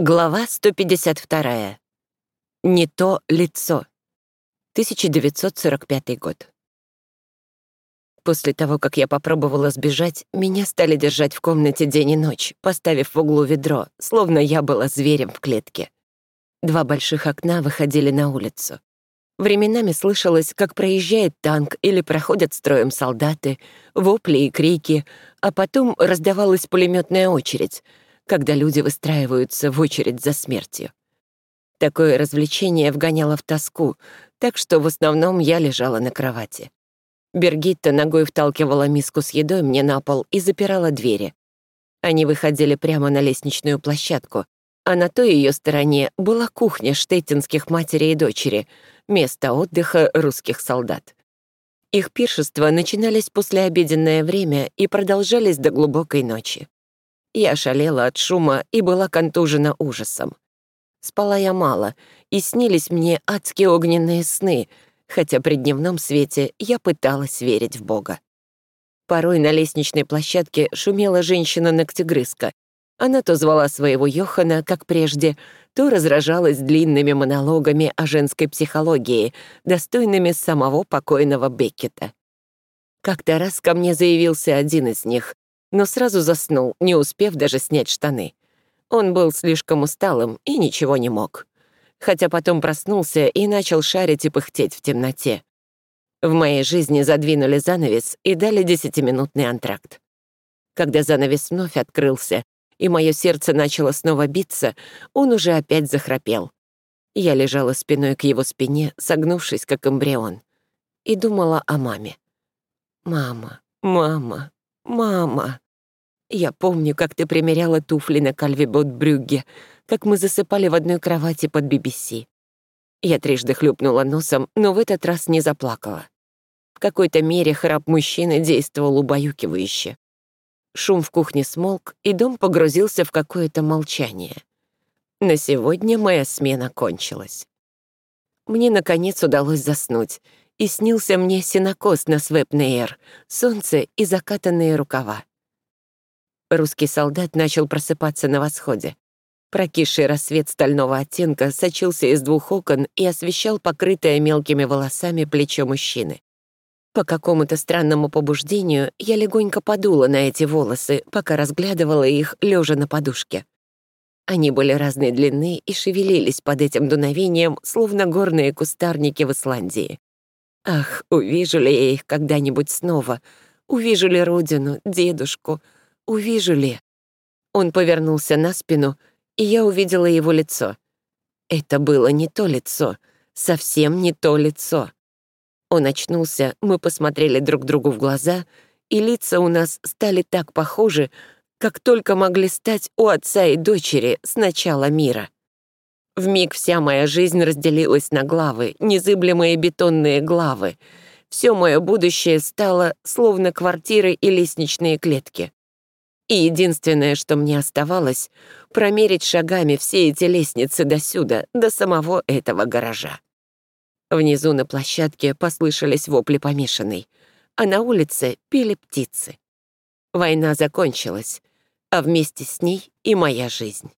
Глава 152. Не то лицо. 1945 год. После того, как я попробовала сбежать, меня стали держать в комнате день и ночь, поставив в углу ведро, словно я была зверем в клетке. Два больших окна выходили на улицу. Временами слышалось, как проезжает танк или проходят строем солдаты, вопли и крики, а потом раздавалась пулеметная очередь — когда люди выстраиваются в очередь за смертью. Такое развлечение вгоняло в тоску, так что в основном я лежала на кровати. Бергитта ногой вталкивала миску с едой мне на пол и запирала двери. Они выходили прямо на лестничную площадку, а на той ее стороне была кухня штеттинских матери и дочери, место отдыха русских солдат. Их пиршества начинались после обеденное время и продолжались до глубокой ночи. Я шалела от шума и была контужена ужасом. Спала я мало, и снились мне адские огненные сны, хотя при дневном свете я пыталась верить в Бога. Порой на лестничной площадке шумела женщина-ногтегрызка. Она то звала своего Йохана, как прежде, то разражалась длинными монологами о женской психологии, достойными самого покойного Беккета. Как-то раз ко мне заявился один из них, но сразу заснул, не успев даже снять штаны. Он был слишком усталым и ничего не мог. Хотя потом проснулся и начал шарить и пыхтеть в темноте. В моей жизни задвинули занавес и дали десятиминутный антракт. Когда занавес вновь открылся, и мое сердце начало снова биться, он уже опять захрапел. Я лежала спиной к его спине, согнувшись, как эмбрион, и думала о маме. «Мама, мама, «Мама, я помню, как ты примеряла туфли на Кальвибот-Брюгге, как мы засыпали в одной кровати под BBC. Я трижды хлюпнула носом, но в этот раз не заплакала. В какой-то мере храп мужчины действовал убаюкивающе. Шум в кухне смолк, и дом погрузился в какое-то молчание. На сегодня моя смена кончилась. Мне, наконец, удалось заснуть, и снился мне синокос на Свепнейр, солнце и закатанные рукава. Русский солдат начал просыпаться на восходе. Прокисший рассвет стального оттенка сочился из двух окон и освещал покрытое мелкими волосами плечо мужчины. По какому-то странному побуждению я легонько подула на эти волосы, пока разглядывала их, лежа на подушке. Они были разной длины и шевелились под этим дуновением, словно горные кустарники в Исландии. Ах, увижу ли я их когда-нибудь снова? Увижу ли родину, дедушку? Увижу ли? Он повернулся на спину, и я увидела его лицо. Это было не то лицо, совсем не то лицо. Он очнулся, мы посмотрели друг другу в глаза, и лица у нас стали так похожи, как только могли стать у отца и дочери с начала мира. В миг вся моя жизнь разделилась на главы, незыблемые бетонные главы. Все мое будущее стало словно квартиры и лестничные клетки. И единственное, что мне оставалось, промерить шагами все эти лестницы до сюда, до самого этого гаража. Внизу на площадке послышались вопли помешанной, а на улице пели птицы. Война закончилась, а вместе с ней и моя жизнь.